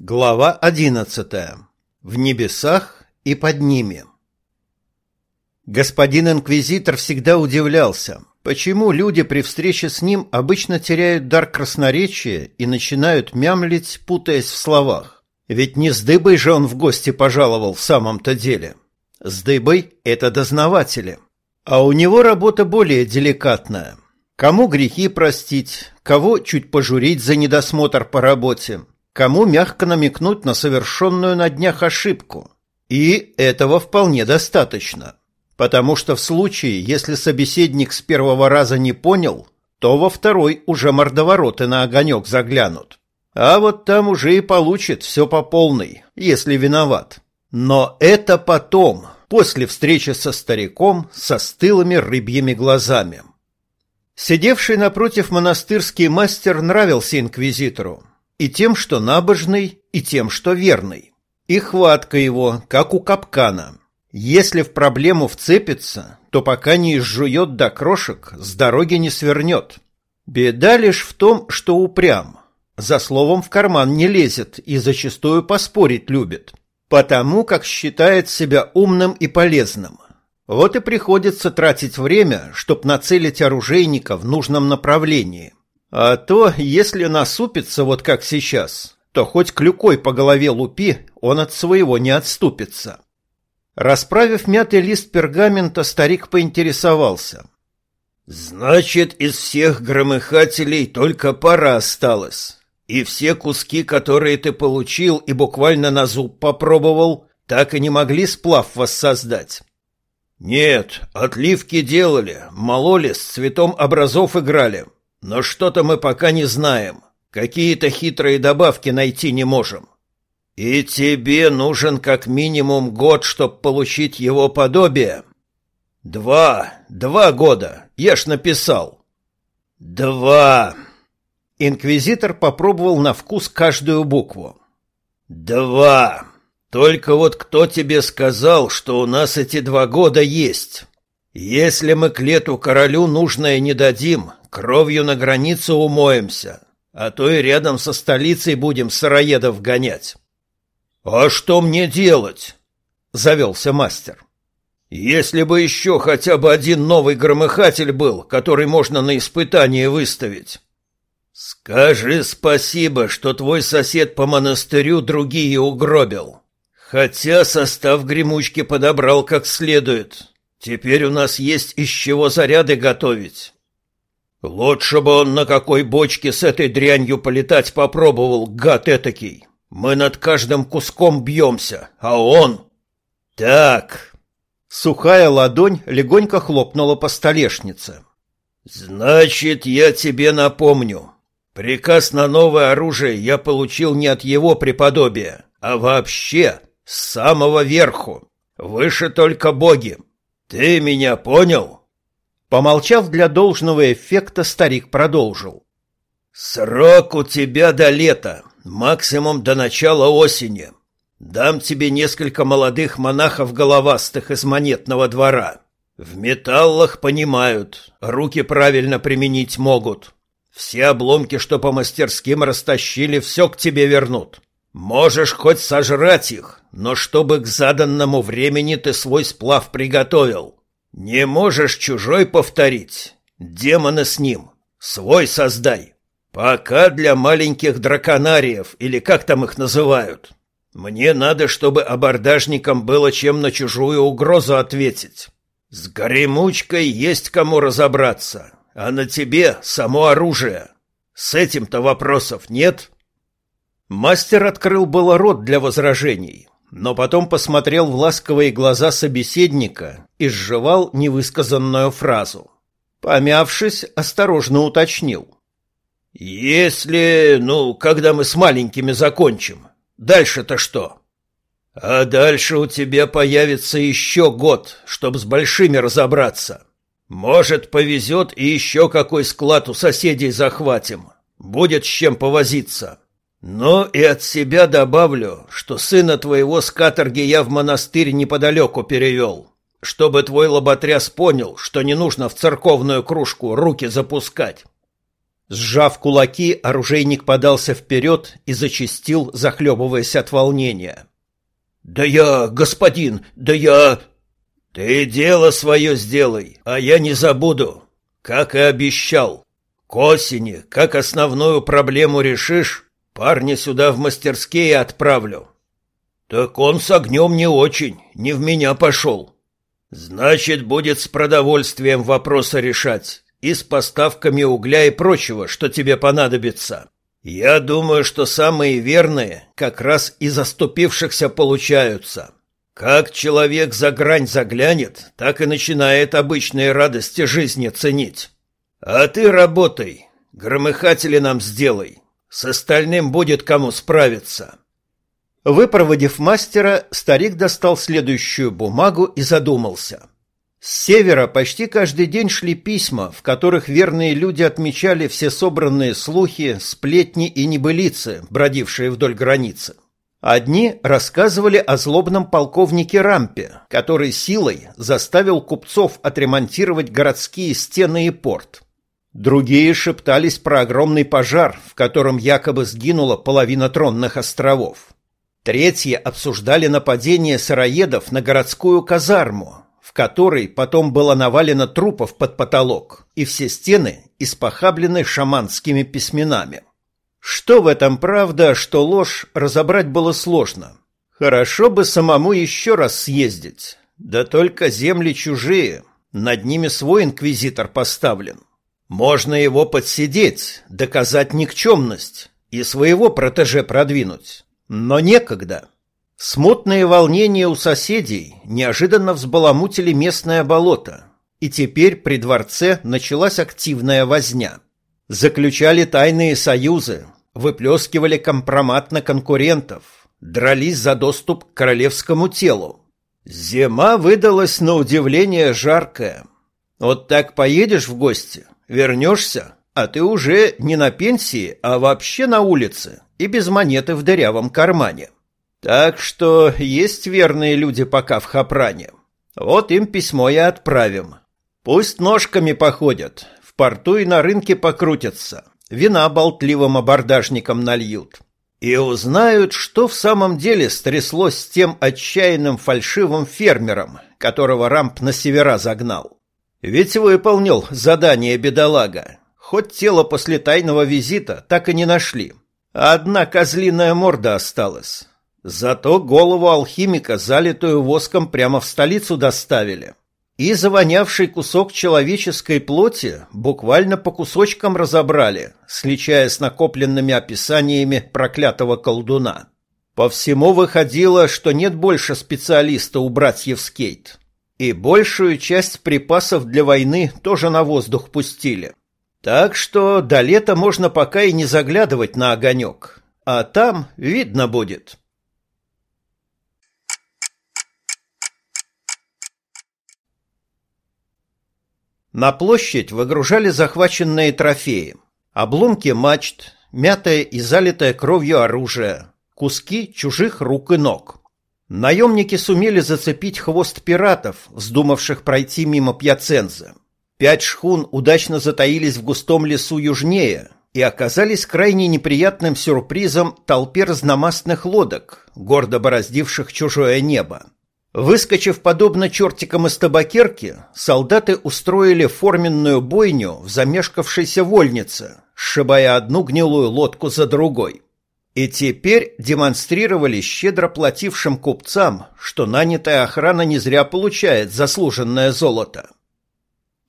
Глава одиннадцатая. В небесах и под ними. Господин инквизитор всегда удивлялся, почему люди при встрече с ним обычно теряют дар красноречия и начинают мямлить, путаясь в словах. Ведь не с дыбой же он в гости пожаловал в самом-то деле. С дыбой – это дознаватели. А у него работа более деликатная. Кому грехи простить, кого чуть пожурить за недосмотр по работе – кому мягко намекнуть на совершенную на днях ошибку. И этого вполне достаточно. Потому что в случае, если собеседник с первого раза не понял, то во второй уже мордовороты на огонек заглянут. А вот там уже и получит все по полной, если виноват. Но это потом, после встречи со стариком со стылыми рыбьими глазами. Сидевший напротив монастырский мастер нравился инквизитору, и тем, что набожный, и тем, что верный. И хватка его, как у капкана. Если в проблему вцепится, то пока не изжует до крошек, с дороги не свернет. Беда лишь в том, что упрям. За словом в карман не лезет и зачастую поспорить любит. Потому как считает себя умным и полезным. Вот и приходится тратить время, чтобы нацелить оружейника в нужном направлении – а то, если насупится вот как сейчас, то хоть клюкой по голове лупи, он от своего не отступится. Расправив мятый лист пергамента, старик поинтересовался. «Значит, из всех громыхателей только пара осталась. И все куски, которые ты получил и буквально на зуб попробовал, так и не могли сплав воссоздать?» «Нет, отливки делали, мололи, с цветом образов играли, но что-то мы пока не знаем. Какие-то хитрые добавки найти не можем. И тебе нужен как минимум год, чтобы получить его подобие. Два, два года. Я ж написал. Два. Инквизитор попробовал на вкус каждую букву. Два. Только вот кто тебе сказал, что у нас эти два года есть? Если мы к лету королю нужное не дадим, Кровью на границу умоемся, а то и рядом со столицей будем сыроедов гонять. — А что мне делать? — завелся мастер. — Если бы еще хотя бы один новый громыхатель был, который можно на испытание выставить. — Скажи спасибо, что твой сосед по монастырю другие угробил. Хотя состав гремучки подобрал как следует. Теперь у нас есть из чего заряды готовить. Лучше бы он на какой бочке с этой дрянью полетать попробовал, гад этакий. Мы над каждым куском бьемся, а он... Так... Сухая ладонь легонько хлопнула по столешнице. «Значит, я тебе напомню. Приказ на новое оружие я получил не от его преподобия, а вообще с самого верху. Выше только боги. Ты меня понял?» Помолчав для должного эффекта, старик продолжил. «Срок у тебя до лета, максимум до начала осени. Дам тебе несколько молодых монахов-головастых из монетного двора. В металлах понимают, руки правильно применить могут. Все обломки, что по мастерским растащили, все к тебе вернут. Можешь хоть сожрать их, но чтобы к заданному времени ты свой сплав приготовил. «Не можешь чужой повторить. Демона с ним. Свой создай. Пока для маленьких драконариев, или как там их называют. Мне надо, чтобы абордажникам было чем на чужую угрозу ответить. С горемучкой есть кому разобраться, а на тебе само оружие. С этим-то вопросов нет?» Мастер открыл было рот для возражений, но потом посмотрел в ласковые глаза собеседника и сживал невысказанную фразу. Помявшись, осторожно уточнил. «Если, ну, когда мы с маленькими закончим, дальше-то что?» «А дальше у тебя появится еще год, чтобы с большими разобраться. Может, повезет и еще какой склад у соседей захватим. Будет с чем повозиться». Но и от себя добавлю, что сына твоего с каторги я в монастырь неподалеку перевел, чтобы твой лоботряс понял, что не нужно в церковную кружку руки запускать. Сжав кулаки, оружейник подался вперед и зачастил, захлебываясь от волнения. «Да я, господин, да я...» «Ты дело свое сделай, а я не забуду, как и обещал. К осени, как основную проблему решишь, парня сюда в мастерские отправлю». «Так он с огнем не очень, не в меня пошел». «Значит, будет с продовольствием вопроса решать и с поставками угля и прочего, что тебе понадобится. Я думаю, что самые верные как раз из заступившихся получаются». Как человек за грань заглянет, так и начинает обычные радости жизни ценить. А ты работай, громыхатели нам сделай. С остальным будет кому справиться. Выпроводив мастера, старик достал следующую бумагу и задумался. С севера почти каждый день шли письма, в которых верные люди отмечали все собранные слухи, сплетни и небылицы, бродившие вдоль границы. Одни рассказывали о злобном полковнике Рампе, который силой заставил купцов отремонтировать городские стены и порт. Другие шептались про огромный пожар, в котором якобы сгинула половина тронных островов. Третьи обсуждали нападение сыроедов на городскую казарму, в которой потом было навалено трупов под потолок, и все стены испохаблены шаманскими письменами. Что в этом правда, что ложь, разобрать было сложно. Хорошо бы самому еще раз съездить. Да только земли чужие, над ними свой инквизитор поставлен. Можно его подсидеть, доказать никчемность и своего протеже продвинуть. Но некогда. Смутные волнения у соседей неожиданно взбаламутили местное болото, и теперь при дворце началась активная возня. Заключали тайные союзы, выплескивали компромат на конкурентов, дрались за доступ к королевскому телу. Зима выдалась на удивление жаркая. Вот так поедешь в гости, вернешься, а ты уже не на пенсии, а вообще на улице и без монеты в дырявом кармане. Так что есть верные люди пока в Хапране. Вот им письмо и отправим. Пусть ножками походят, в порту и на рынке покрутятся вина болтливым абордажникам нальют. И узнают, что в самом деле стряслось с тем отчаянным фальшивым фермером, которого Рамп на севера загнал. Ведь выполнил задание бедолага, хоть тело после тайного визита так и не нашли. Одна козлиная морда осталась. Зато голову алхимика, залитую воском, прямо в столицу доставили. И завонявший кусок человеческой плоти буквально по кусочкам разобрали, сличая с накопленными описаниями проклятого колдуна. По всему выходило, что нет больше специалиста у братьев Скейт. И большую часть припасов для войны тоже на воздух пустили. Так что до лета можно пока и не заглядывать на огонек. А там видно будет. На площадь выгружали захваченные трофеи. Обломки мачт, мятое и залитое кровью оружие, куски чужих рук и ног. Наемники сумели зацепить хвост пиратов, вздумавших пройти мимо Пьяцензы. Пять шхун удачно затаились в густом лесу южнее и оказались крайне неприятным сюрпризом толпе разномастных лодок, гордо бороздивших чужое небо. Выскочив подобно чертикам из табакерки, солдаты устроили форменную бойню в замешкавшейся вольнице, сшибая одну гнилую лодку за другой. И теперь демонстрировали щедро платившим купцам, что нанятая охрана не зря получает заслуженное золото.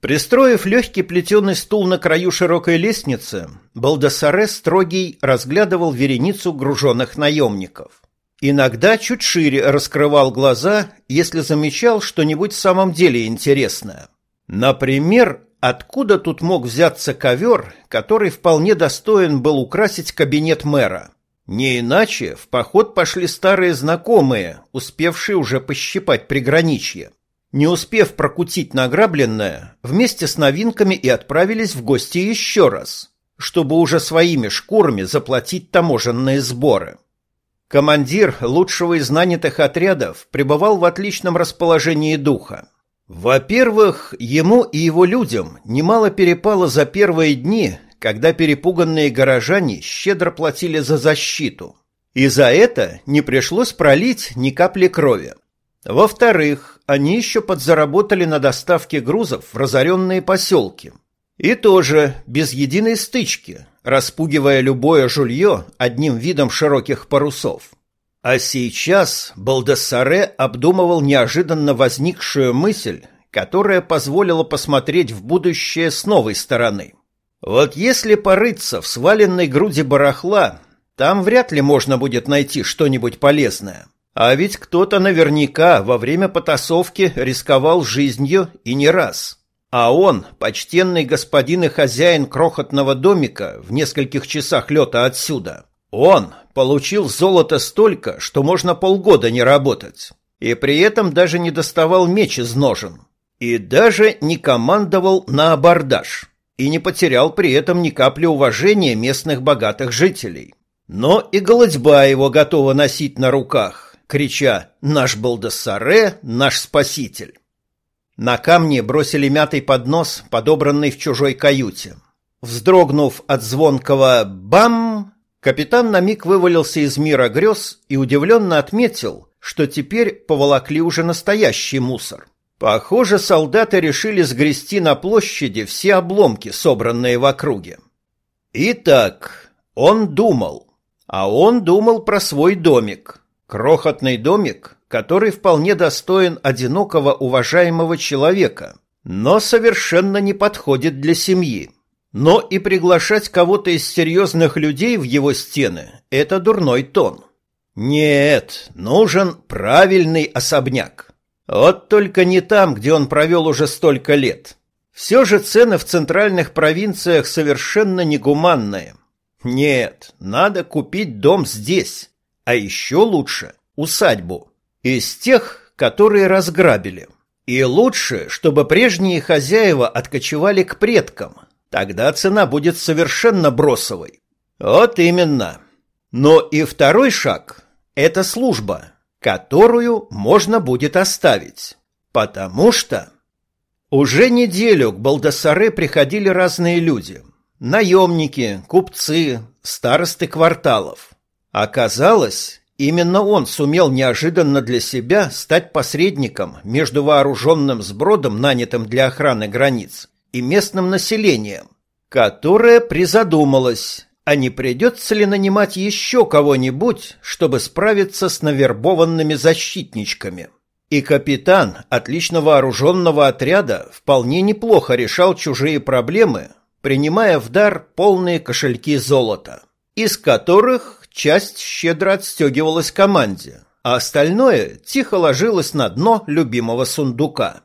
Пристроив легкий плетеный стул на краю широкой лестницы, Балдасаре строгий разглядывал вереницу груженных наемников. Иногда чуть шире раскрывал глаза, если замечал что-нибудь в самом деле интересное. Например, откуда тут мог взяться ковер, который вполне достоин был украсить кабинет мэра? Не иначе в поход пошли старые знакомые, успевшие уже пощипать приграничье. Не успев прокутить награбленное, вместе с новинками и отправились в гости еще раз, чтобы уже своими шкурами заплатить таможенные сборы. Командир лучшего из нанятых отрядов пребывал в отличном расположении духа. Во-первых, ему и его людям немало перепало за первые дни, когда перепуганные горожане щедро платили за защиту. И за это не пришлось пролить ни капли крови. Во-вторых, они еще подзаработали на доставке грузов в разоренные поселки. И тоже без единой стычки, распугивая любое жулье одним видом широких парусов. А сейчас Балдассаре обдумывал неожиданно возникшую мысль, которая позволила посмотреть в будущее с новой стороны. Вот если порыться в сваленной груди барахла, там вряд ли можно будет найти что-нибудь полезное. А ведь кто-то наверняка во время потасовки рисковал жизнью и не раз. А он, почтенный господин и хозяин крохотного домика в нескольких часах лета отсюда, он получил золото столько, что можно полгода не работать. И при этом даже не доставал меч из ножен. И даже не командовал на абордаж. И не потерял при этом ни капли уважения местных богатых жителей. Но и голодьба его готова носить на руках, крича «Наш Балдассаре, наш спаситель!». На камни бросили мятый поднос, подобранный в чужой каюте. Вздрогнув от звонкого «бам», капитан на миг вывалился из мира грез и удивленно отметил, что теперь поволокли уже настоящий мусор. Похоже, солдаты решили сгрести на площади все обломки, собранные в округе. Итак, он думал. А он думал про свой домик. Крохотный домик, который вполне достоин одинокого уважаемого человека, но совершенно не подходит для семьи. Но и приглашать кого-то из серьезных людей в его стены – это дурной тон. Нет, нужен правильный особняк. Вот только не там, где он провел уже столько лет. Все же цены в центральных провинциях совершенно негуманные. Нет, надо купить дом здесь, а еще лучше усадьбу. Из тех, которые разграбили. И лучше, чтобы прежние хозяева откочевали к предкам. Тогда цена будет совершенно бросовой. Вот именно. Но и второй шаг – это служба – которую можно будет оставить. Потому что... Уже неделю к Балдасаре приходили разные люди. Наемники, купцы, старосты кварталов. Оказалось, именно он сумел неожиданно для себя стать посредником между вооруженным сбродом, нанятым для охраны границ, и местным населением, которое призадумалось, а не придется ли нанимать еще кого-нибудь, чтобы справиться с навербованными защитничками? И капитан отлично вооруженного отряда вполне неплохо решал чужие проблемы, принимая в дар полные кошельки золота, из которых часть щедро отстегивалась команде, а остальное тихо ложилось на дно любимого сундука.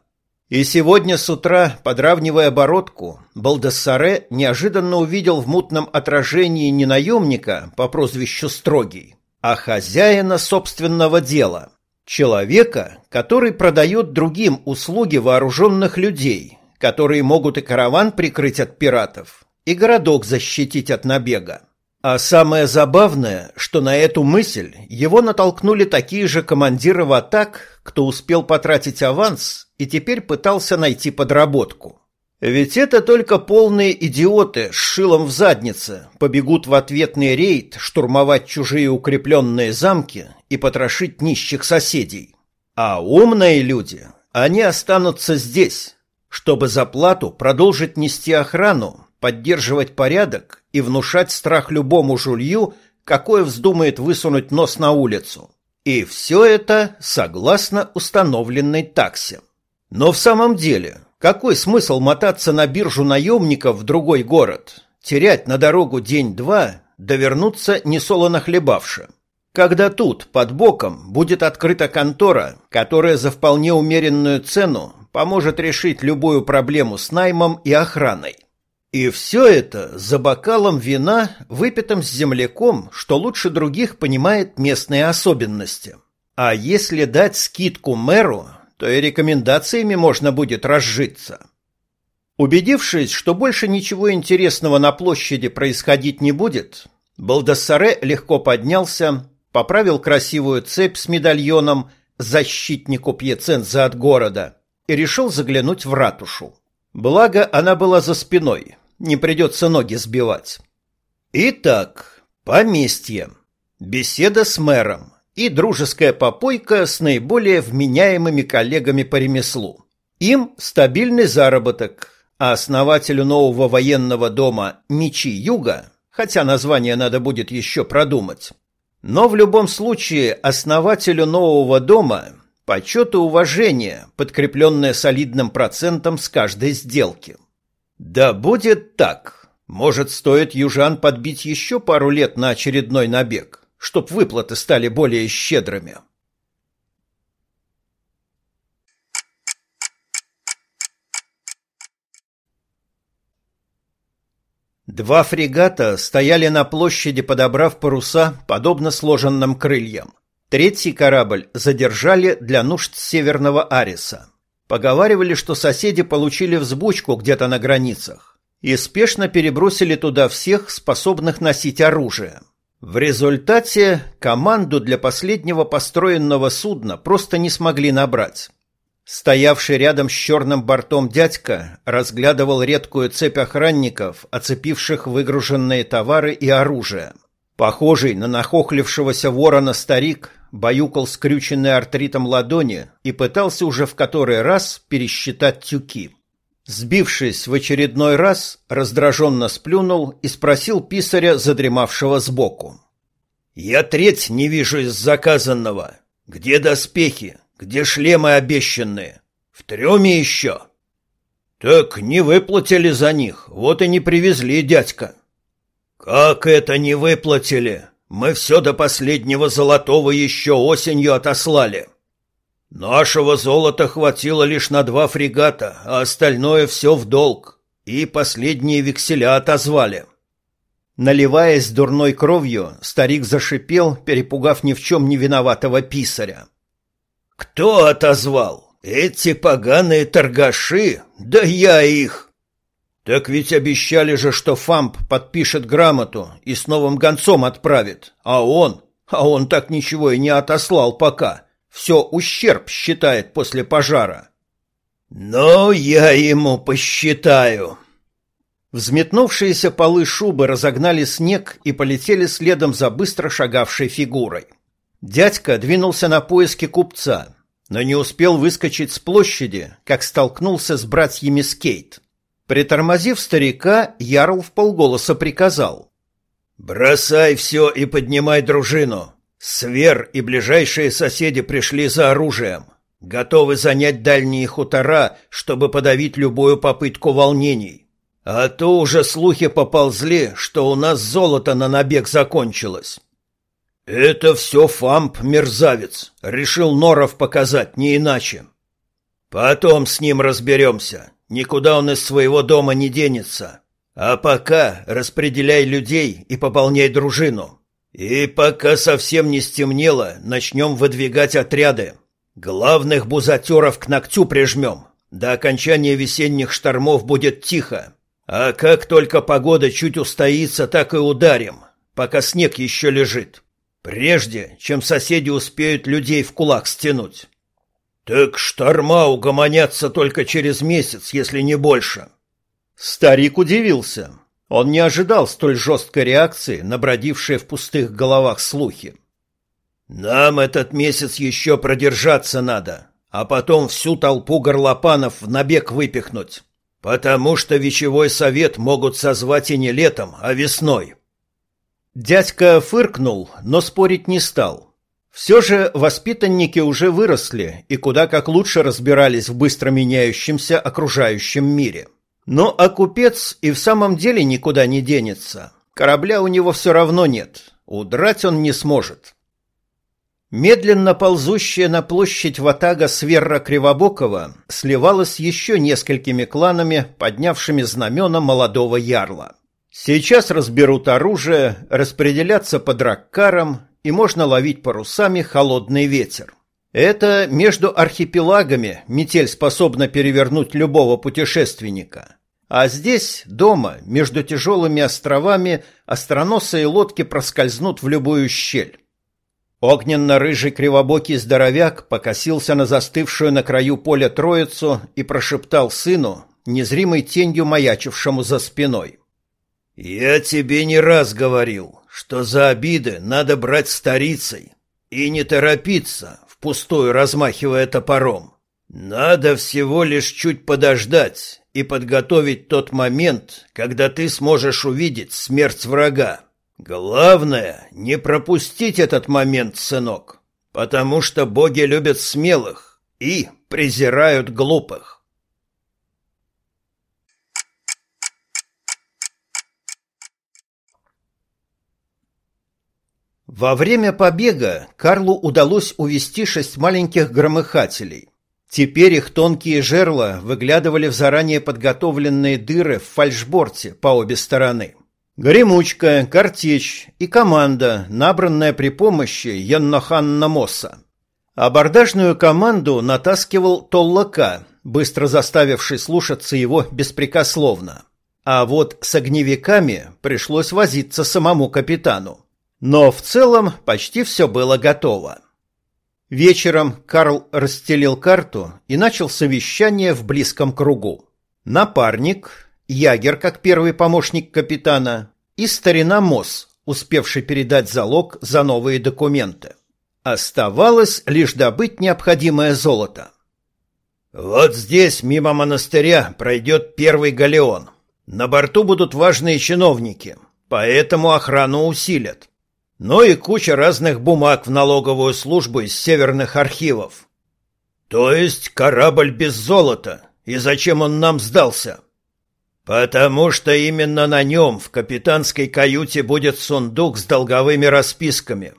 И сегодня с утра, подравнивая бородку, Балдассаре неожиданно увидел в мутном отражении не наемника по прозвищу Строгий, а хозяина собственного дела, человека, который продает другим услуги вооруженных людей, которые могут и караван прикрыть от пиратов, и городок защитить от набега. А самое забавное, что на эту мысль его натолкнули такие же командиры в атак, кто успел потратить аванс и теперь пытался найти подработку. Ведь это только полные идиоты с шилом в заднице побегут в ответный рейд штурмовать чужие укрепленные замки и потрошить нищих соседей. А умные люди, они останутся здесь, чтобы за плату продолжить нести охрану поддерживать порядок и внушать страх любому жулью, какое вздумает высунуть нос на улицу. И все это согласно установленной таксе. Но в самом деле, какой смысл мотаться на биржу наемников в другой город, терять на дорогу день-два, да несолоно хлебавши? Когда тут, под боком, будет открыта контора, которая за вполне умеренную цену поможет решить любую проблему с наймом и охраной. И все это за бокалом вина, выпитым с земляком, что лучше других понимает местные особенности. А если дать скидку мэру, то и рекомендациями можно будет разжиться. Убедившись, что больше ничего интересного на площади происходить не будет, Балдассаре легко поднялся, поправил красивую цепь с медальоном «Защитнику Пьеценза от города» и решил заглянуть в ратушу. Благо, она была за спиной, не придется ноги сбивать. Итак, поместье. Беседа с мэром и дружеская попойка с наиболее вменяемыми коллегами по ремеслу. Им стабильный заработок, а основателю нового военного дома «Мечи Юга», хотя название надо будет еще продумать, но в любом случае основателю нового дома почет и уважение, подкрепленное солидным процентом с каждой сделки. Да будет так. Может, стоит южан подбить еще пару лет на очередной набег чтоб выплаты стали более щедрыми. Два фрегата стояли на площади, подобрав паруса, подобно сложенным крыльям. Третий корабль задержали для нужд Северного Ариса. Поговаривали, что соседи получили взбучку где-то на границах и спешно перебросили туда всех, способных носить оружие. В результате команду для последнего построенного судна просто не смогли набрать. Стоявший рядом с черным бортом дядька разглядывал редкую цепь охранников, оцепивших выгруженные товары и оружие. Похожий на нахохлившегося ворона старик баюкал скрюченные артритом ладони и пытался уже в который раз пересчитать тюки. Сбившись в очередной раз, раздраженно сплюнул и спросил писаря, задремавшего сбоку. «Я треть не вижу из заказанного. Где доспехи? Где шлемы обещанные? В треме еще?» «Так не выплатили за них, вот и не привезли, дядька». «Как это не выплатили? Мы все до последнего золотого еще осенью отослали». Нашего золота хватило лишь на два фрегата, а остальное все в долг. И последние векселя отозвали. Наливаясь дурной кровью, старик зашипел, перепугав ни в чем не виноватого писаря. «Кто отозвал? Эти поганые торгаши? Да я их!» «Так ведь обещали же, что Фамп подпишет грамоту и с новым гонцом отправит, а он... А он так ничего и не отослал пока» все ущерб считает после пожара. Но я ему посчитаю. Взметнувшиеся полы шубы разогнали снег и полетели следом за быстро шагавшей фигурой. Дядька двинулся на поиски купца, но не успел выскочить с площади, как столкнулся с братьями Скейт. Притормозив старика, Ярл в полголоса приказал. «Бросай все и поднимай дружину. Свер и ближайшие соседи пришли за оружием, готовы занять дальние хутора, чтобы подавить любую попытку волнений. А то уже слухи поползли, что у нас золото на набег закончилось. Это все Фамп, мерзавец, решил Норов показать, не иначе. Потом с ним разберемся, никуда он из своего дома не денется. А пока распределяй людей и пополняй дружину. И пока совсем не стемнело, начнем выдвигать отряды. Главных бузатеров к ногтю прижмем. До окончания весенних штормов будет тихо. А как только погода чуть устоится, так и ударим, пока снег еще лежит. Прежде, чем соседи успеют людей в кулак стянуть. Так шторма угомонятся только через месяц, если не больше. Старик удивился. Он не ожидал столь жесткой реакции на бродившие в пустых головах слухи. «Нам этот месяц еще продержаться надо, а потом всю толпу горлопанов в набег выпихнуть, потому что вечевой совет могут созвать и не летом, а весной». Дядька фыркнул, но спорить не стал. Все же воспитанники уже выросли и куда как лучше разбирались в быстро меняющемся окружающем мире. — но а купец и в самом деле никуда не денется. Корабля у него все равно нет. Удрать он не сможет. Медленно ползущая на площадь ватага Сверра Кривобокова сливалась еще несколькими кланами, поднявшими знамена молодого ярла. Сейчас разберут оружие, распределятся по драккарам, и можно ловить парусами холодный ветер. Это между архипелагами метель способна перевернуть любого путешественника. А здесь, дома, между тяжелыми островами, остроносые лодки проскользнут в любую щель. Огненно-рыжий кривобокий здоровяк покосился на застывшую на краю поля троицу и прошептал сыну, незримой тенью маячившему за спиной. «Я тебе не раз говорил, что за обиды надо брать старицей и не торопиться, впустую размахивая топором. Надо всего лишь чуть подождать и подготовить тот момент, когда ты сможешь увидеть смерть врага. Главное, не пропустить этот момент, сынок, потому что боги любят смелых и презирают глупых. Во время побега Карлу удалось увести шесть маленьких громыхателей. Теперь их тонкие жерла выглядывали в заранее подготовленные дыры в фальшборте по обе стороны. Гремучка, картечь и команда, набранная при помощи Янноханна Мосса. Абордажную команду натаскивал Толлака, быстро заставивший слушаться его беспрекословно. А вот с огневиками пришлось возиться самому капитану. Но в целом почти все было готово. Вечером Карл расстелил карту и начал совещание в близком кругу. Напарник, Ягер как первый помощник капитана и старина Мосс, успевший передать залог за новые документы. Оставалось лишь добыть необходимое золото. «Вот здесь, мимо монастыря, пройдет первый галеон. На борту будут важные чиновники, поэтому охрану усилят. Ну и куча разных бумаг в налоговую службу из северных архивов. То есть корабль без золота. И зачем он нам сдался? Потому что именно на нем в капитанской каюте будет сундук с долговыми расписками.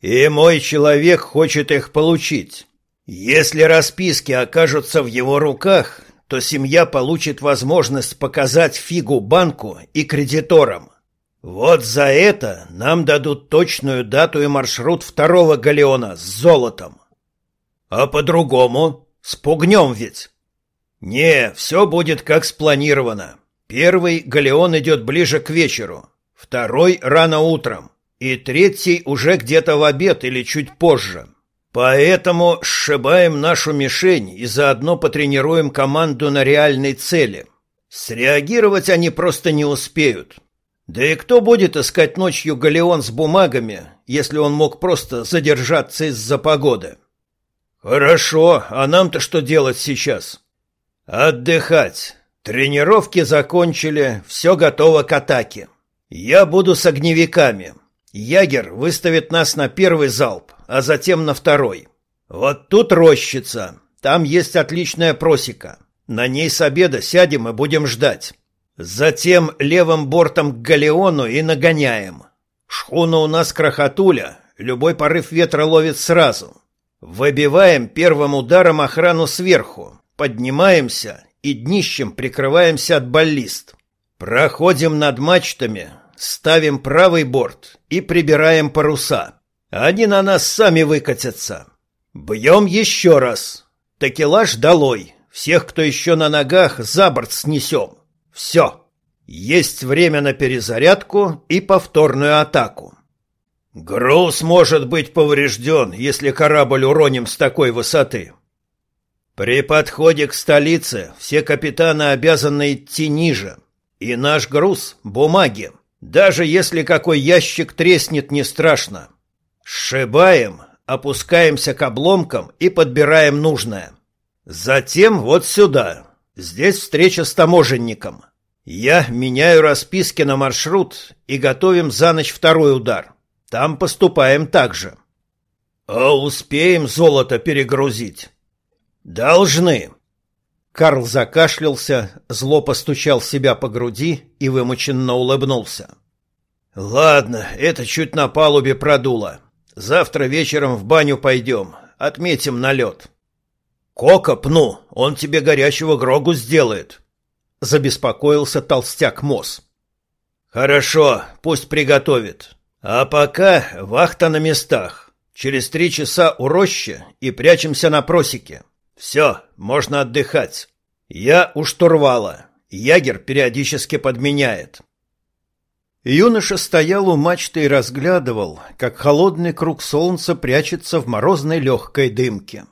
И мой человек хочет их получить. Если расписки окажутся в его руках, то семья получит возможность показать фигу банку и кредиторам. Вот за это нам дадут точную дату и маршрут второго галеона с золотом. А по-другому? Спугнем ведь. Не, все будет как спланировано. Первый галеон идет ближе к вечеру, второй рано утром, и третий уже где-то в обед или чуть позже. Поэтому сшибаем нашу мишень и заодно потренируем команду на реальной цели. Среагировать они просто не успеют. Да и кто будет искать ночью галеон с бумагами, если он мог просто задержаться из-за погоды? Хорошо, а нам-то что делать сейчас? Отдыхать. Тренировки закончили, все готово к атаке. Я буду с огневиками. Ягер выставит нас на первый залп, а затем на второй. Вот тут рощица. Там есть отличная просека. На ней с обеда сядем и будем ждать. Затем левым бортом к галеону и нагоняем. Шхуна у нас крохотуля, любой порыв ветра ловит сразу. Выбиваем первым ударом охрану сверху, поднимаемся и днищем прикрываемся от баллист. Проходим над мачтами, ставим правый борт и прибираем паруса. Они на нас сами выкатятся. Бьем еще раз. Такелаж долой. Всех, кто еще на ногах, за борт снесем. Все. Есть время на перезарядку и повторную атаку. Груз может быть поврежден, если корабль уроним с такой высоты. При подходе к столице все капитаны обязаны идти ниже. И наш груз — бумаги. Даже если какой ящик треснет, не страшно. Сшибаем, опускаемся к обломкам и подбираем нужное. Затем вот сюда, Здесь встреча с таможенником. Я меняю расписки на маршрут и готовим за ночь второй удар. Там поступаем так же. А успеем золото перегрузить? Должны. Карл закашлялся, зло постучал себя по груди и вымученно улыбнулся. Ладно, это чуть на палубе продуло. Завтра вечером в баню пойдем, отметим налет. «Кока пну, он тебе горячего грогу сделает», — забеспокоился толстяк Мосс. «Хорошо, пусть приготовит. А пока вахта на местах. Через три часа у рощи и прячемся на просеке. Все, можно отдыхать. Я у штурвала. Ягер периодически подменяет». Юноша стоял у мачты и разглядывал, как холодный круг солнца прячется в морозной легкой дымке.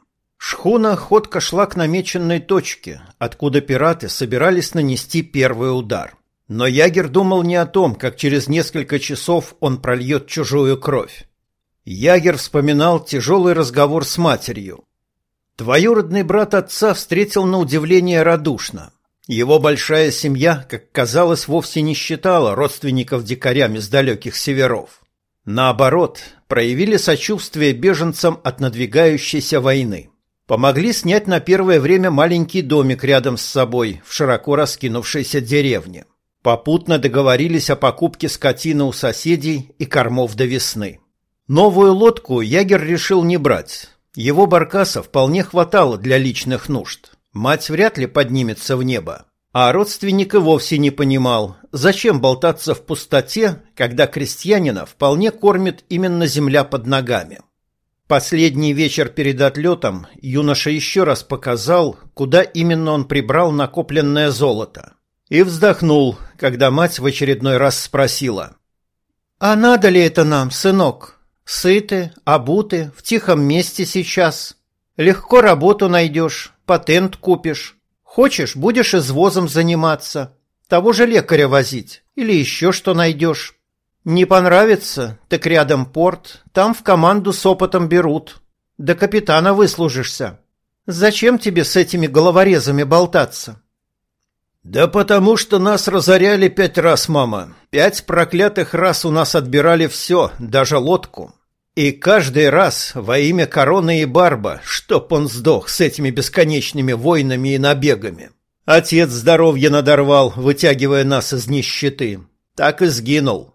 Шхуна ходко шла к намеченной точке, откуда пираты собирались нанести первый удар. Но Ягер думал не о том, как через несколько часов он прольет чужую кровь. Ягер вспоминал тяжелый разговор с матерью. Двоюродный брат отца встретил на удивление радушно. Его большая семья, как казалось, вовсе не считала родственников дикарями с далеких северов. Наоборот, проявили сочувствие беженцам от надвигающейся войны. Помогли снять на первое время маленький домик рядом с собой в широко раскинувшейся деревне. Попутно договорились о покупке скотины у соседей и кормов до весны. Новую лодку Ягер решил не брать. Его баркаса вполне хватало для личных нужд. Мать вряд ли поднимется в небо. А родственник и вовсе не понимал, зачем болтаться в пустоте, когда крестьянина вполне кормит именно земля под ногами. Последний вечер перед отлетом юноша еще раз показал, куда именно он прибрал накопленное золото. И вздохнул, когда мать в очередной раз спросила. «А надо ли это нам, сынок? Сыты, обуты, в тихом месте сейчас. Легко работу найдешь, патент купишь. Хочешь, будешь извозом заниматься, того же лекаря возить или еще что найдешь. Не понравится, так рядом порт, там в команду с опытом берут. До капитана выслужишься. Зачем тебе с этими головорезами болтаться? Да потому что нас разоряли пять раз, мама. Пять проклятых раз у нас отбирали все, даже лодку. И каждый раз во имя короны и барба, чтоб он сдох с этими бесконечными войнами и набегами. Отец здоровье надорвал, вытягивая нас из нищеты. Так и сгинул.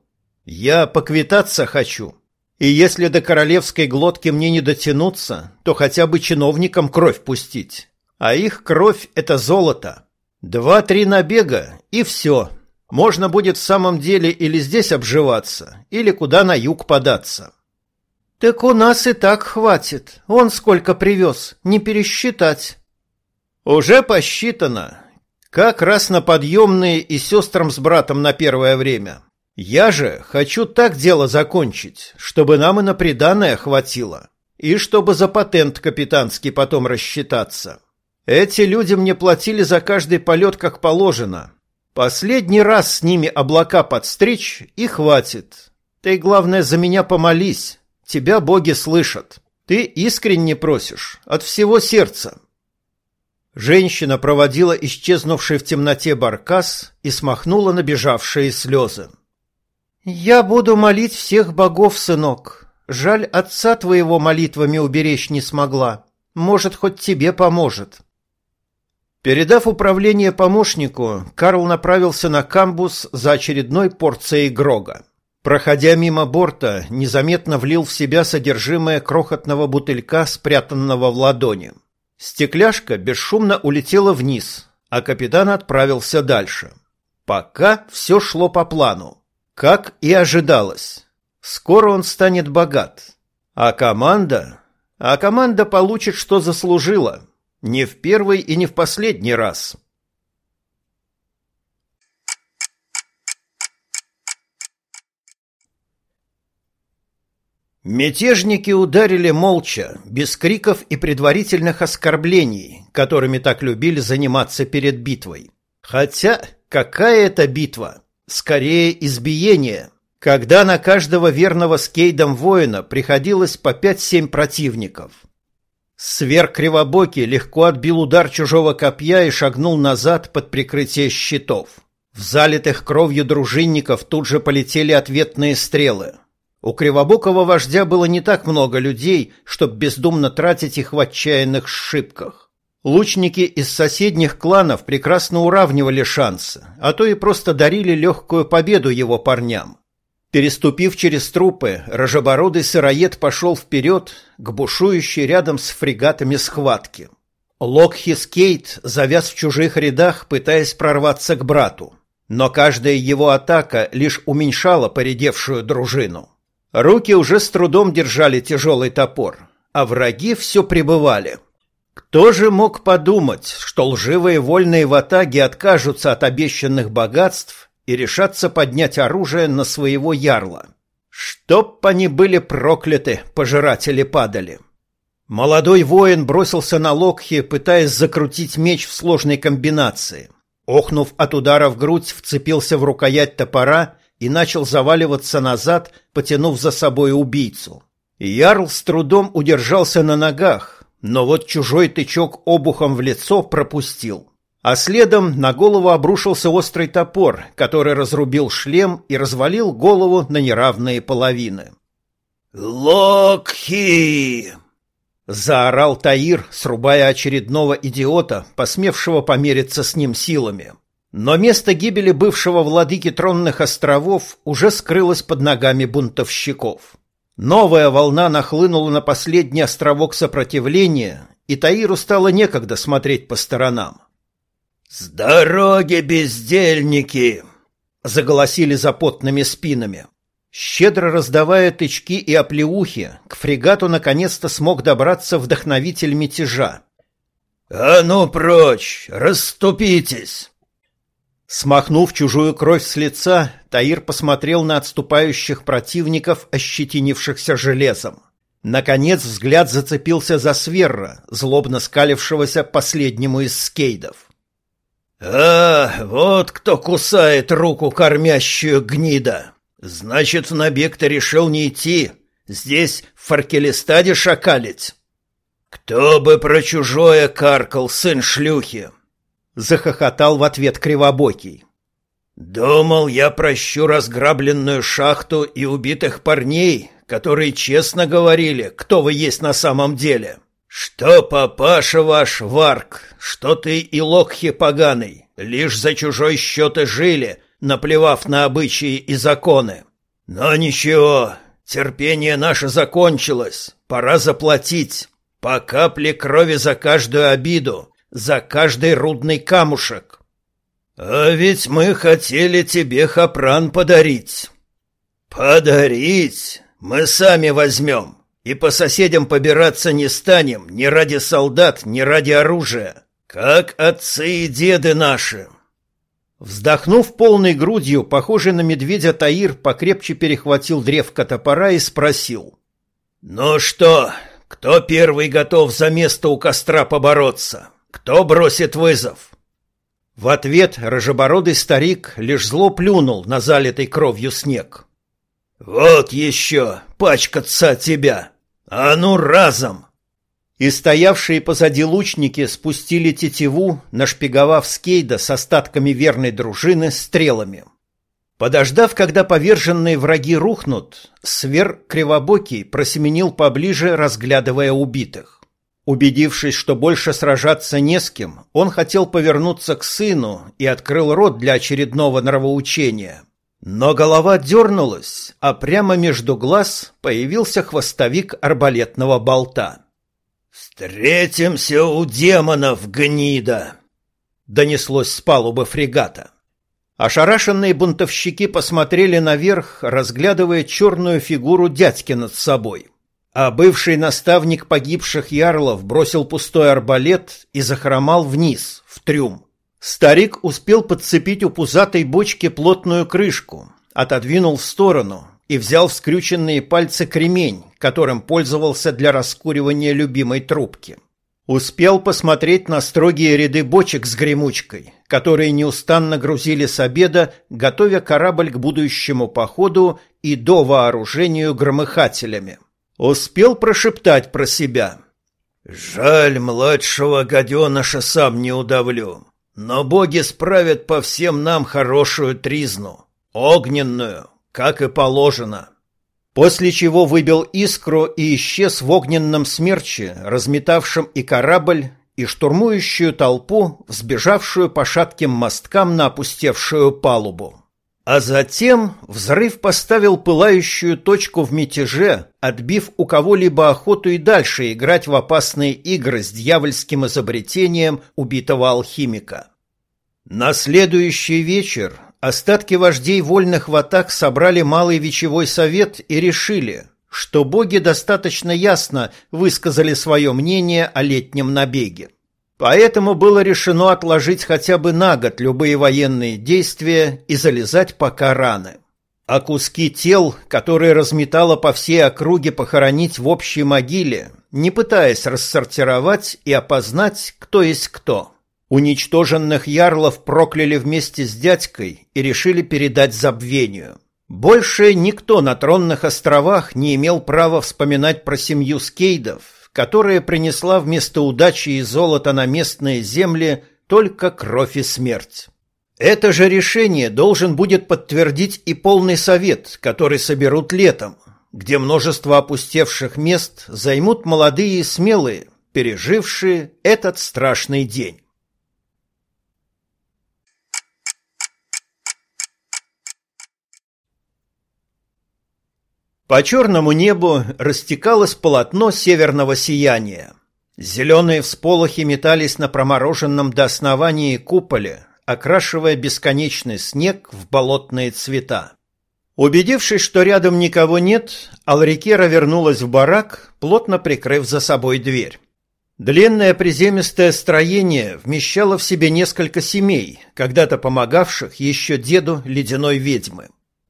Я поквитаться хочу. И если до королевской глотки мне не дотянуться, то хотя бы чиновникам кровь пустить. А их кровь — это золото. Два-три набега, и все. Можно будет в самом деле или здесь обживаться, или куда на юг податься. Так у нас и так хватит. Он сколько привез, не пересчитать. Уже посчитано. Как раз на подъемные и сестрам с братом на первое время. Я же хочу так дело закончить, чтобы нам и на приданое хватило, и чтобы за патент капитанский потом рассчитаться. Эти люди мне платили за каждый полет как положено. Последний раз с ними облака подстричь и хватит. Ты, главное, за меня помолись. Тебя боги слышат. Ты искренне просишь, от всего сердца. Женщина проводила исчезнувший в темноте баркас и смахнула набежавшие слезы. «Я буду молить всех богов, сынок. Жаль, отца твоего молитвами уберечь не смогла. Может, хоть тебе поможет». Передав управление помощнику, Карл направился на камбус за очередной порцией Грога. Проходя мимо борта, незаметно влил в себя содержимое крохотного бутылька, спрятанного в ладони. Стекляшка бесшумно улетела вниз, а капитан отправился дальше. Пока все шло по плану. Как и ожидалось. Скоро он станет богат. А команда... А команда получит, что заслужила. Не в первый и не в последний раз. Мятежники ударили молча, без криков и предварительных оскорблений, которыми так любили заниматься перед битвой. Хотя, какая это битва? Скорее избиение, когда на каждого верного скейдом воина приходилось по 5-7 противников. Сверх кривобокий легко отбил удар чужого копья и шагнул назад под прикрытие щитов. В залитых кровью дружинников тут же полетели ответные стрелы. У кривобокого вождя было не так много людей, чтобы бездумно тратить их в отчаянных сшибках. Лучники из соседних кланов прекрасно уравнивали шансы, а то и просто дарили легкую победу его парням. Переступив через трупы, рожебородый сыроед пошел вперед к бушующей рядом с фрегатами схватке. Локхис Кейт завяз в чужих рядах, пытаясь прорваться к брату. Но каждая его атака лишь уменьшала поредевшую дружину. Руки уже с трудом держали тяжелый топор, а враги все пребывали – кто же мог подумать, что лживые вольные ватаги откажутся от обещанных богатств и решатся поднять оружие на своего ярла? Чтоб они были прокляты, пожиратели падали. Молодой воин бросился на Локхи, пытаясь закрутить меч в сложной комбинации. Охнув от удара в грудь, вцепился в рукоять топора и начал заваливаться назад, потянув за собой убийцу. Ярл с трудом удержался на ногах, но вот чужой тычок обухом в лицо пропустил. А следом на голову обрушился острый топор, который разрубил шлем и развалил голову на неравные половины. «Локхи!» — заорал Таир, срубая очередного идиота, посмевшего помериться с ним силами. Но место гибели бывшего владыки тронных островов уже скрылось под ногами бунтовщиков. Новая волна нахлынула на последний островок сопротивления, и Таиру стало некогда смотреть по сторонам. «С дороги, бездельники!» — заголосили за потными спинами. Щедро раздавая тычки и оплеухи, к фрегату наконец-то смог добраться вдохновитель мятежа. «А ну прочь! Расступитесь!» Смахнув чужую кровь с лица, Таир посмотрел на отступающих противников, ощетинившихся железом. Наконец взгляд зацепился за Сверра, злобно скалившегося последнему из скейдов. «А, вот кто кусает руку кормящую гнида! Значит, на бег-то решил не идти, здесь в Фаркелистаде шакалить!» «Кто бы про чужое каркал, сын шлюхи!» Захохотал в ответ Кривобокий. «Думал, я прощу разграбленную шахту и убитых парней, которые честно говорили, кто вы есть на самом деле. Что папаша ваш, Варк, что ты и Локхи поганый, лишь за чужой счет и жили, наплевав на обычаи и законы. Но ничего, терпение наше закончилось, пора заплатить. По капле крови за каждую обиду, за каждый рудный камушек. А ведь мы хотели тебе хапран подарить. Подарить мы сами возьмем и по соседям побираться не станем ни ради солдат, ни ради оружия, как отцы и деды наши. Вздохнув полной грудью, похожий на медведя Таир покрепче перехватил древко топора и спросил. «Ну что, кто первый готов за место у костра побороться?» Кто бросит вызов? В ответ рыжебородый старик лишь зло плюнул на залитый кровью снег. Вот еще пачкаться от тебя. А ну разом! И стоявшие позади лучники спустили тетиву, нашпиговав скейда с остатками верной дружины стрелами. Подождав, когда поверженные враги рухнут, Свер Кривобокий просеменил поближе, разглядывая убитых. Убедившись, что больше сражаться не с кем, он хотел повернуться к сыну и открыл рот для очередного нравоучения. Но голова дернулась, а прямо между глаз появился хвостовик арбалетного болта. «Встретимся у демонов, гнида!» — донеслось с палубы фрегата. Ошарашенные бунтовщики посмотрели наверх, разглядывая черную фигуру дядьки над собой — а бывший наставник погибших ярлов бросил пустой арбалет и захромал вниз, в трюм. Старик успел подцепить у пузатой бочки плотную крышку, отодвинул в сторону и взял в скрюченные пальцы кремень, которым пользовался для раскуривания любимой трубки. Успел посмотреть на строгие ряды бочек с гремучкой, которые неустанно грузили с обеда, готовя корабль к будущему походу и до вооружению громыхателями. Успел прошептать про себя. «Жаль, младшего гаденыша сам не удавлю, но боги справят по всем нам хорошую тризну, огненную, как и положено». После чего выбил искру и исчез в огненном смерче, разметавшем и корабль, и штурмующую толпу, взбежавшую по шатким мосткам на опустевшую палубу. А затем взрыв поставил пылающую точку в мятеже, отбив у кого-либо охоту и дальше играть в опасные игры с дьявольским изобретением убитого алхимика. На следующий вечер остатки вождей вольных в атак собрали Малый Вечевой Совет и решили, что боги достаточно ясно высказали свое мнение о летнем набеге. Поэтому было решено отложить хотя бы на год любые военные действия и залезать пока раны. А куски тел, которые разметало по всей округе похоронить в общей могиле, не пытаясь рассортировать и опознать, кто есть кто. Уничтоженных ярлов прокляли вместе с дядькой и решили передать забвению. Больше никто на тронных островах не имел права вспоминать про семью скейдов, которая принесла вместо удачи и золота на местные земли только кровь и смерть. Это же решение должен будет подтвердить и полный совет, который соберут летом, где множество опустевших мест займут молодые и смелые, пережившие этот страшный день. По черному небу растекалось полотно северного сияния. Зеленые всполохи метались на промороженном до основания куполе, окрашивая бесконечный снег в болотные цвета. Убедившись, что рядом никого нет, Алрикера вернулась в барак, плотно прикрыв за собой дверь. Длинное приземистое строение вмещало в себе несколько семей, когда-то помогавших еще деду ледяной ведьмы.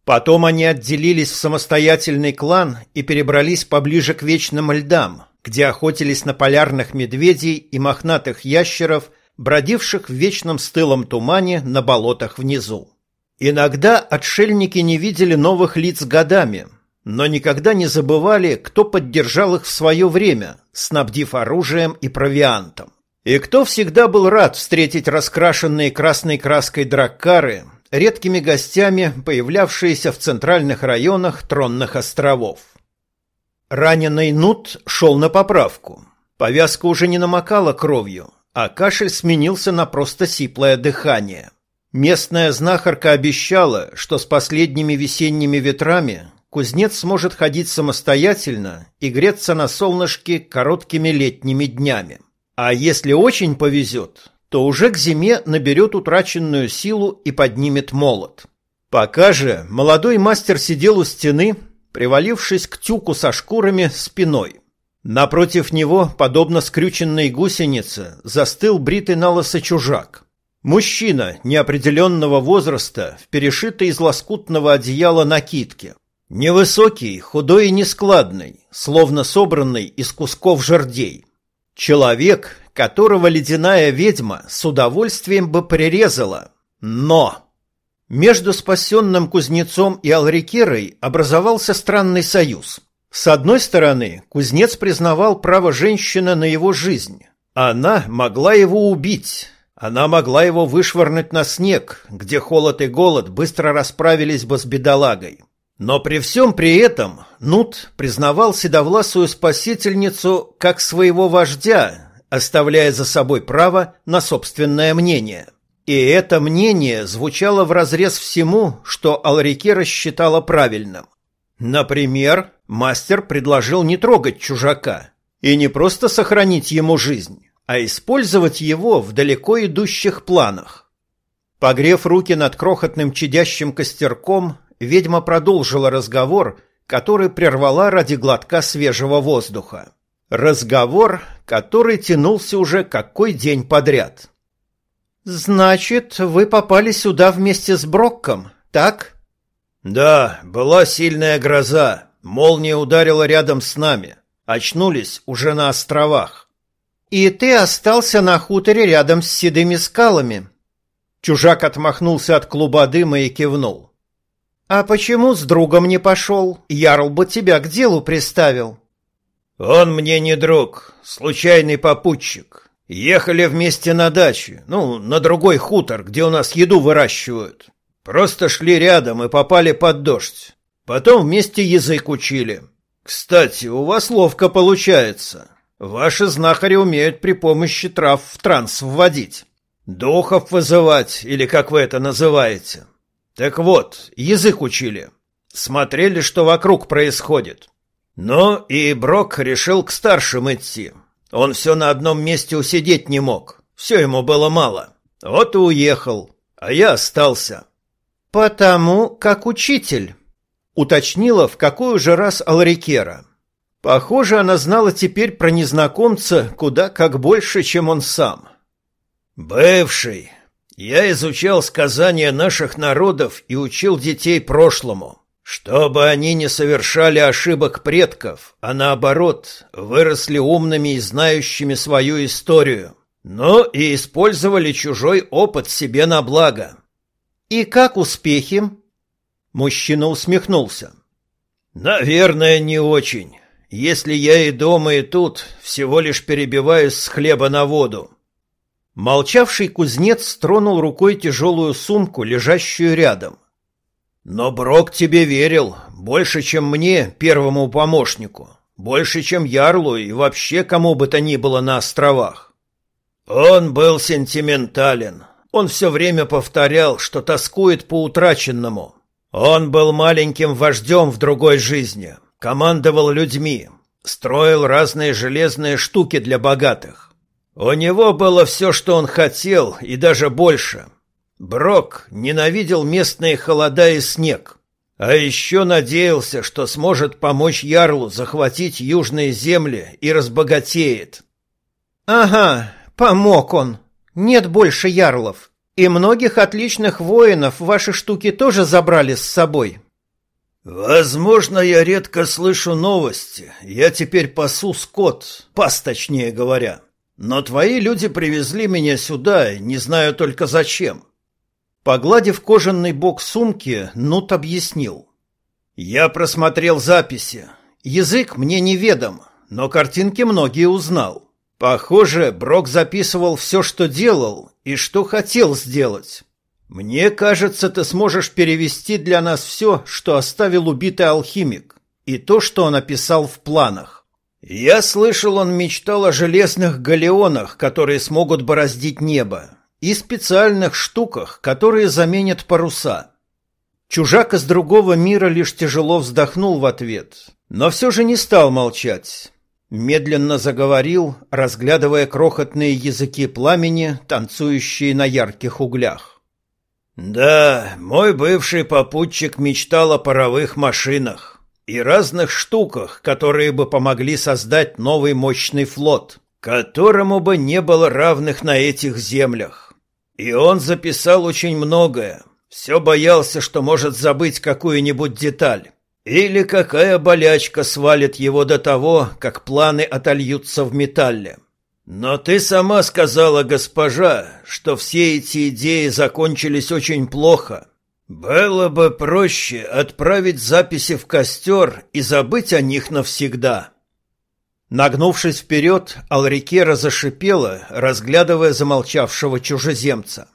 Потом они отделились в самостоятельный клан и перебрались поближе к вечным льдам, где охотились на полярных медведей и мохнатых ящеров, бродивших в вечном стылом тумане на болотах внизу. Иногда отшельники не видели новых лиц годами, но никогда не забывали, кто поддержал их в свое время, снабдив оружием и провиантом. И кто всегда был рад встретить раскрашенные красной краской драккары, редкими гостями, появлявшиеся в центральных районах тронных островов. Раненый Нут шел на поправку. Повязка уже не намокала кровью, а кашель сменился на просто сиплое дыхание. Местная знахарка обещала, что с последними весенними ветрами кузнец сможет ходить самостоятельно и греться на солнышке короткими летними днями. А если очень повезет, то уже к зиме наберет утраченную силу и поднимет молот. Пока же молодой мастер сидел у стены, привалившись к тюку со шкурами спиной. Напротив него, подобно скрюченной гусенице, застыл бритый налысо чужак. Мужчина неопределенного возраста в перешитой из лоскутного одеяла накидке. Невысокий, худой и нескладный, словно собранный из кусков жердей. Человек, которого ледяная ведьма с удовольствием бы прирезала. Но... Между спасенным кузнецом и Алрикерой образовался странный союз. С одной стороны, кузнец признавал право женщины на его жизнь. Она могла его убить. Она могла его вышвырнуть на снег, где холод и голод быстро расправились бы с бедолагой. Но при всем при этом Нут признавал седовласую спасительницу как своего вождя, оставляя за собой право на собственное мнение. И это мнение звучало вразрез всему, что Алрикера считала правильным. Например, мастер предложил не трогать чужака и не просто сохранить ему жизнь, а использовать его в далеко идущих планах. Погрев руки над крохотным чадящим костерком, ведьма продолжила разговор, который прервала ради глотка свежего воздуха. Разговор, который тянулся уже какой день подряд. «Значит, вы попали сюда вместе с Брокком, так?» «Да, была сильная гроза. Молния ударила рядом с нами. Очнулись уже на островах». «И ты остался на хуторе рядом с седыми скалами?» Чужак отмахнулся от клуба дыма и кивнул. «А почему с другом не пошел? Ярл бы тебя к делу приставил». «Он мне не друг, случайный попутчик. Ехали вместе на дачу, ну, на другой хутор, где у нас еду выращивают. Просто шли рядом и попали под дождь. Потом вместе язык учили. Кстати, у вас ловко получается. Ваши знахари умеют при помощи трав в транс вводить. Духов вызывать, или как вы это называете. Так вот, язык учили. Смотрели, что вокруг происходит. Но и Брок решил к старшим идти. Он все на одном месте усидеть не мог. Все ему было мало. Вот и уехал. А я остался. «Потому как учитель», — уточнила в какой уже раз Алрикера. Похоже, она знала теперь про незнакомца куда как больше, чем он сам. «Бывший. Я изучал сказания наших народов и учил детей прошлому Чтобы они не совершали ошибок предков, а наоборот, выросли умными и знающими свою историю, но и использовали чужой опыт себе на благо. И как успехи? Мужчина усмехнулся. Наверное, не очень. Если я и дома, и тут всего лишь перебиваюсь с хлеба на воду. Молчавший кузнец тронул рукой тяжелую сумку, лежащую рядом. Но Брок тебе верил, больше, чем мне, первому помощнику, больше, чем Ярлу и вообще кому бы то ни было на островах. Он был сентиментален. Он все время повторял, что тоскует по утраченному. Он был маленьким вождем в другой жизни, командовал людьми, строил разные железные штуки для богатых. У него было все, что он хотел, и даже больше. Брок ненавидел местные холода и снег, а еще надеялся, что сможет помочь Ярлу захватить южные земли и разбогатеет. «Ага, помог он. Нет больше Ярлов. И многих отличных воинов ваши штуки тоже забрали с собой». «Возможно, я редко слышу новости. Я теперь пасу скот, пас точнее говоря. Но твои люди привезли меня сюда, не знаю только зачем». Погладив кожаный бок сумки, Нут объяснил. «Я просмотрел записи. Язык мне неведом, но картинки многие узнал. Похоже, Брок записывал все, что делал и что хотел сделать. Мне кажется, ты сможешь перевести для нас все, что оставил убитый алхимик, и то, что он описал в планах. Я слышал, он мечтал о железных галеонах, которые смогут бороздить небо, и специальных штуках, которые заменят паруса. Чужак из другого мира лишь тяжело вздохнул в ответ, но все же не стал молчать. Медленно заговорил, разглядывая крохотные языки пламени, танцующие на ярких углях. Да, мой бывший попутчик мечтал о паровых машинах и разных штуках, которые бы помогли создать новый мощный флот, которому бы не было равных на этих землях. И он записал очень многое, все боялся, что может забыть какую-нибудь деталь. Или какая болячка свалит его до того, как планы отольются в металле. Но ты сама сказала, госпожа, что все эти идеи закончились очень плохо. Было бы проще отправить записи в костер и забыть о них навсегда. Нагнувшись вперед, Алрикера зашипела, разглядывая замолчавшего чужеземца.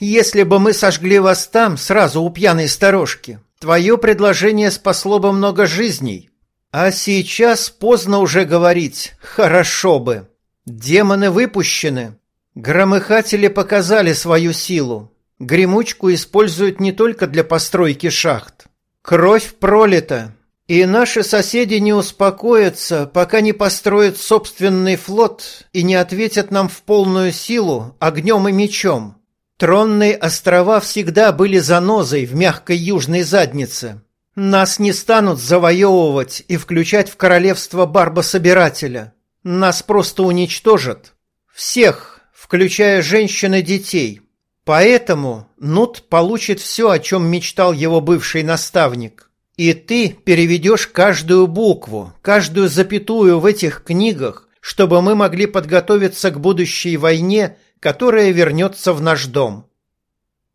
«Если бы мы сожгли вас там, сразу у пьяной сторожки, твое предложение спасло бы много жизней. А сейчас поздно уже говорить «хорошо бы». Демоны выпущены. Громыхатели показали свою силу. Гремучку используют не только для постройки шахт. Кровь пролита, и наши соседи не успокоятся, пока не построят собственный флот и не ответят нам в полную силу огнем и мечом. Тронные острова всегда были занозой в мягкой южной заднице. Нас не станут завоевывать и включать в королевство Барба-собирателя. Нас просто уничтожат. Всех, включая женщин и детей. Поэтому Нут получит все, о чем мечтал его бывший наставник. И ты переведешь каждую букву, каждую запятую в этих книгах, чтобы мы могли подготовиться к будущей войне, которая вернется в наш дом.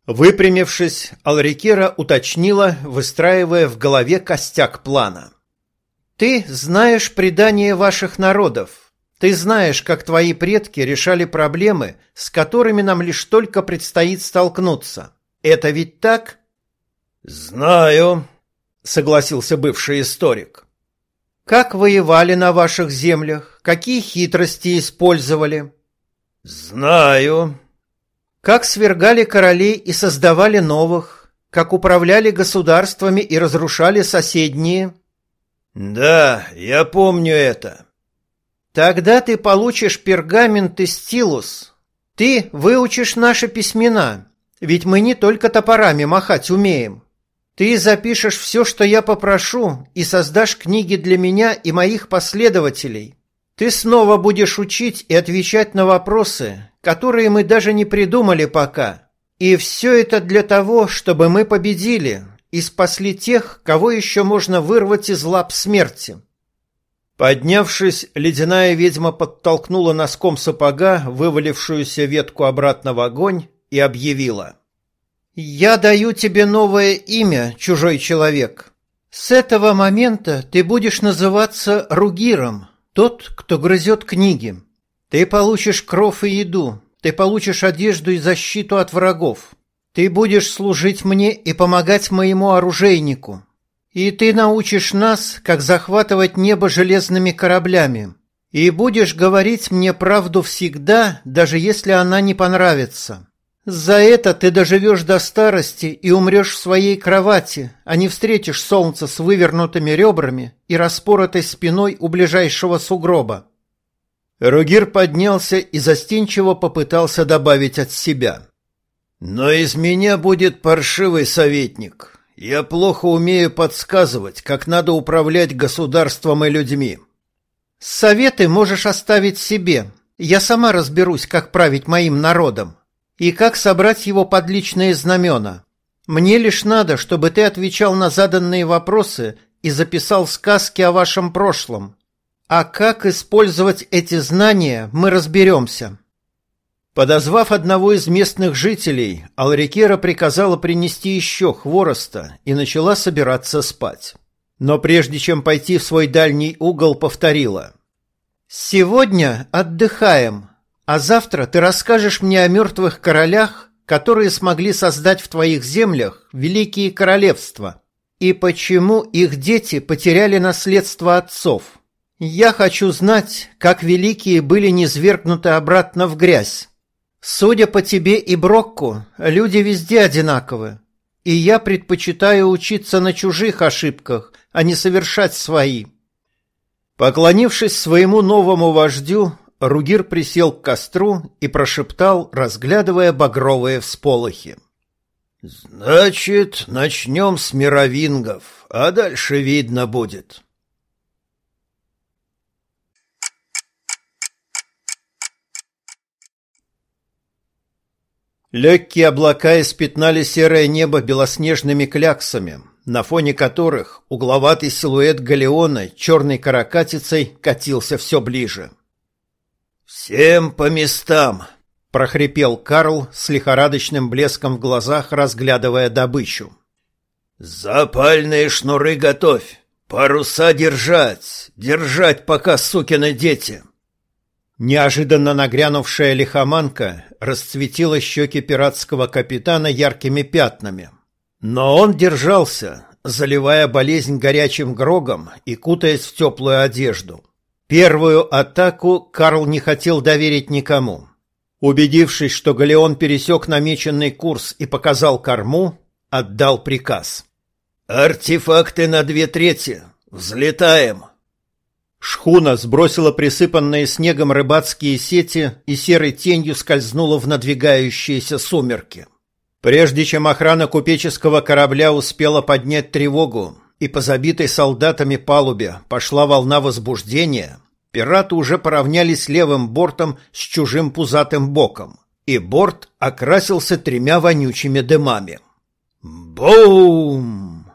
Выпрямившись, Алрикера уточнила, выстраивая в голове костяк плана. Ты знаешь предания ваших народов. Ты знаешь, как твои предки решали проблемы, с которыми нам лишь только предстоит столкнуться. Это ведь так? Знаю, согласился бывший историк. Как воевали на ваших землях? Какие хитрости использовали? Знаю. Как свергали королей и создавали новых? Как управляли государствами и разрушали соседние? Да, я помню это. Тогда ты получишь пергамент и стилус. Ты выучишь наши письмена, ведь мы не только топорами махать умеем. Ты запишешь все, что я попрошу, и создашь книги для меня и моих последователей. Ты снова будешь учить и отвечать на вопросы, которые мы даже не придумали пока. И все это для того, чтобы мы победили и спасли тех, кого еще можно вырвать из лап смерти. Поднявшись, ледяная ведьма подтолкнула носком сапога вывалившуюся ветку обратно в огонь и объявила. «Я даю тебе новое имя, чужой человек. С этого момента ты будешь называться Ругиром, тот, кто грызет книги. Ты получишь кров и еду, ты получишь одежду и защиту от врагов. Ты будешь служить мне и помогать моему оружейнику. И ты научишь нас, как захватывать небо железными кораблями. И будешь говорить мне правду всегда, даже если она не понравится. За это ты доживешь до старости и умрешь в своей кровати, а не встретишь солнце с вывернутыми ребрами и распоротой спиной у ближайшего сугроба. Ругир поднялся и застенчиво попытался добавить от себя. «Но из меня будет паршивый советник. Я плохо умею подсказывать, как надо управлять государством и людьми». «Советы можешь оставить себе. Я сама разберусь, как править моим народом и как собрать его под личные знамена. Мне лишь надо, чтобы ты отвечал на заданные вопросы и записал сказки о вашем прошлом. А как использовать эти знания, мы разберемся. Подозвав одного из местных жителей, Алрикера приказала принести еще хвороста и начала собираться спать. Но прежде чем пойти в свой дальний угол, повторила. «Сегодня отдыхаем, а завтра ты расскажешь мне о мертвых королях, которые смогли создать в твоих землях великие королевства, и почему их дети потеряли наследство отцов». Я хочу знать, как великие были низвергнуты обратно в грязь. Судя по тебе и Брокку, люди везде одинаковы. И я предпочитаю учиться на чужих ошибках, а не совершать свои. Поклонившись своему новому вождю, Ругир присел к костру и прошептал, разглядывая багровые всполохи. «Значит, начнем с мировингов, а дальше видно будет». Легкие облака испятнали серое небо белоснежными кляксами, на фоне которых угловатый силуэт галеона черной каракатицей катился все ближе. «Всем по местам!» — прохрипел Карл с лихорадочным блеском в глазах, разглядывая добычу. «Запальные шнуры готовь! Паруса держать! Держать, пока сукины дети!» Неожиданно нагрянувшая лихоманка расцветила щеки пиратского капитана яркими пятнами. Но он держался, заливая болезнь горячим грогом и кутаясь в теплую одежду. Первую атаку Карл не хотел доверить никому. Убедившись, что Галеон пересек намеченный курс и показал корму, отдал приказ. «Артефакты на две трети! Взлетаем!» Шхуна сбросила присыпанные снегом рыбацкие сети и серой тенью скользнула в надвигающиеся сумерки. Прежде чем охрана купеческого корабля успела поднять тревогу и по забитой солдатами палубе пошла волна возбуждения, пираты уже поравнялись левым бортом с чужим пузатым боком, и борт окрасился тремя вонючими дымами. Бум!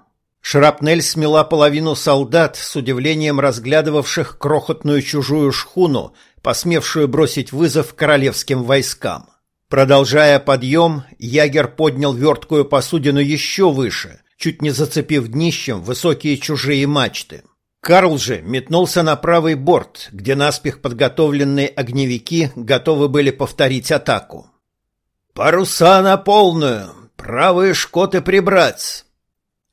Шрапнель смела половину солдат, с удивлением разглядывавших крохотную чужую шхуну, посмевшую бросить вызов королевским войскам. Продолжая подъем, ягер поднял верткую посудину еще выше, чуть не зацепив днищем высокие чужие мачты. Карл же метнулся на правый борт, где наспех подготовленные огневики готовы были повторить атаку. «Паруса на полную! Правые шкоты прибрать!»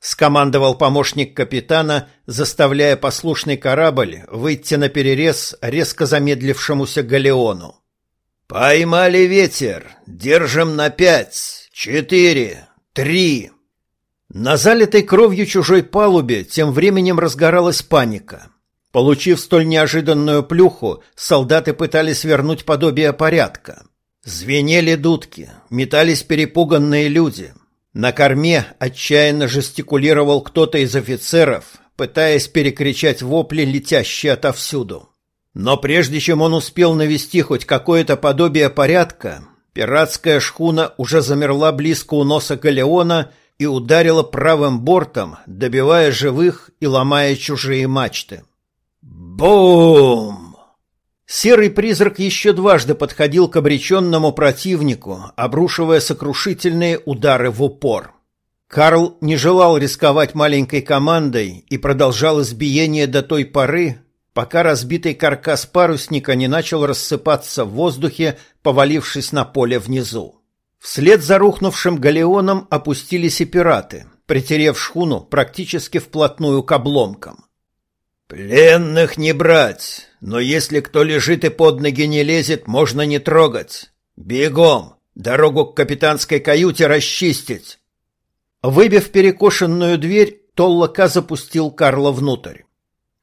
скомандовал помощник капитана, заставляя послушный корабль выйти на перерез резко замедлившемуся галеону. Поймали ветер, держим на пять, четыре, три. На залитой кровью чужой палубе тем временем разгоралась паника. Получив столь неожиданную плюху, солдаты пытались вернуть подобие порядка. Звенели дудки, метались перепуганные люди — на корме отчаянно жестикулировал кто-то из офицеров, пытаясь перекричать вопли, летящие отовсюду. Но прежде чем он успел навести хоть какое-то подобие порядка, пиратская шхуна уже замерла близко у носа галеона и ударила правым бортом, добивая живых и ломая чужие мачты. Бум! Серый призрак еще дважды подходил к обреченному противнику, обрушивая сокрушительные удары в упор. Карл не желал рисковать маленькой командой и продолжал избиение до той поры, пока разбитый каркас парусника не начал рассыпаться в воздухе, повалившись на поле внизу. Вслед за рухнувшим галеоном опустились и пираты, притерев шхуну практически вплотную к обломкам. «Пленных не брать, но если кто лежит и под ноги не лезет, можно не трогать. Бегом! Дорогу к капитанской каюте расчистить!» Выбив перекошенную дверь, Толлока запустил Карла внутрь.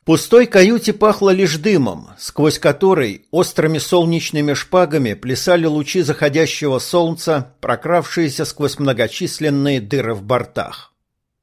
Пустой каюте пахло лишь дымом, сквозь который острыми солнечными шпагами плясали лучи заходящего солнца, прокравшиеся сквозь многочисленные дыры в бортах.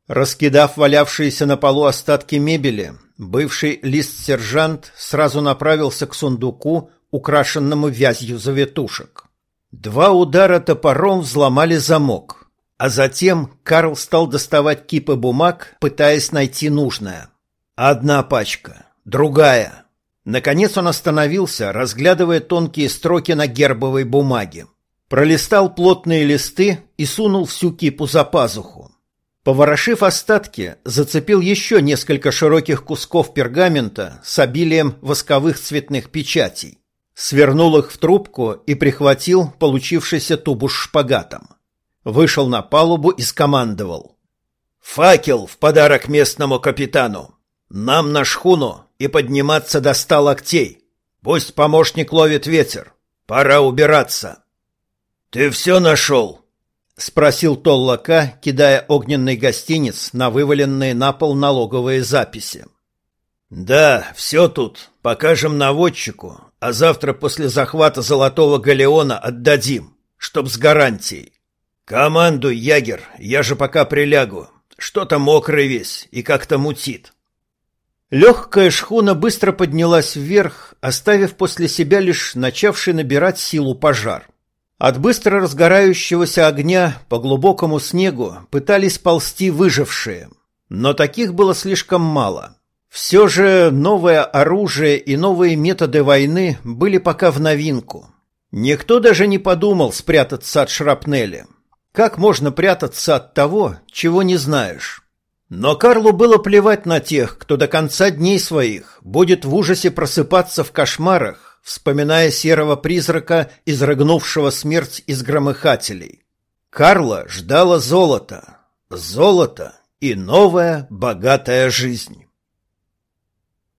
Раскидав валявшиеся на полу остатки мебели, бывший лист-сержант сразу направился к сундуку, украшенному вязью завитушек. Два удара топором взломали замок — а затем Карл стал доставать кипы бумаг, пытаясь найти нужное. Одна пачка, другая. Наконец он остановился, разглядывая тонкие строки на гербовой бумаге. Пролистал плотные листы и сунул всю кипу за пазуху. Поворошив остатки, зацепил еще несколько широких кусков пергамента с обилием восковых цветных печатей. Свернул их в трубку и прихватил получившийся тубус шпагатом. Вышел на палубу и скомандовал. «Факел в подарок местному капитану! Нам на шхуну и подниматься до ста локтей! Пусть помощник ловит ветер! Пора убираться!» «Ты все нашел?» — спросил Толлака, кидая огненный гостиниц на вываленные на пол налоговые записи. «Да, все тут. Покажем наводчику, а завтра после захвата Золотого Галеона отдадим, чтоб с гарантией. «Командуй, ягер, я же пока прилягу. Что-то мокрый весь и как-то мутит». Легкая шхуна быстро поднялась вверх, оставив после себя лишь начавший набирать силу пожар. От быстро разгорающегося огня по глубокому снегу пытались ползти выжившие, но таких было слишком мало. Все же новое оружие и новые методы войны были пока в новинку. Никто даже не подумал спрятаться от шрапнели. Как можно прятаться от того, чего не знаешь? Но Карлу было плевать на тех, кто до конца дней своих будет в ужасе просыпаться в кошмарах, вспоминая серого призрака, изрыгнувшего смерть из громыхателей. Карла ждала золота. Золото и новая богатая жизнь.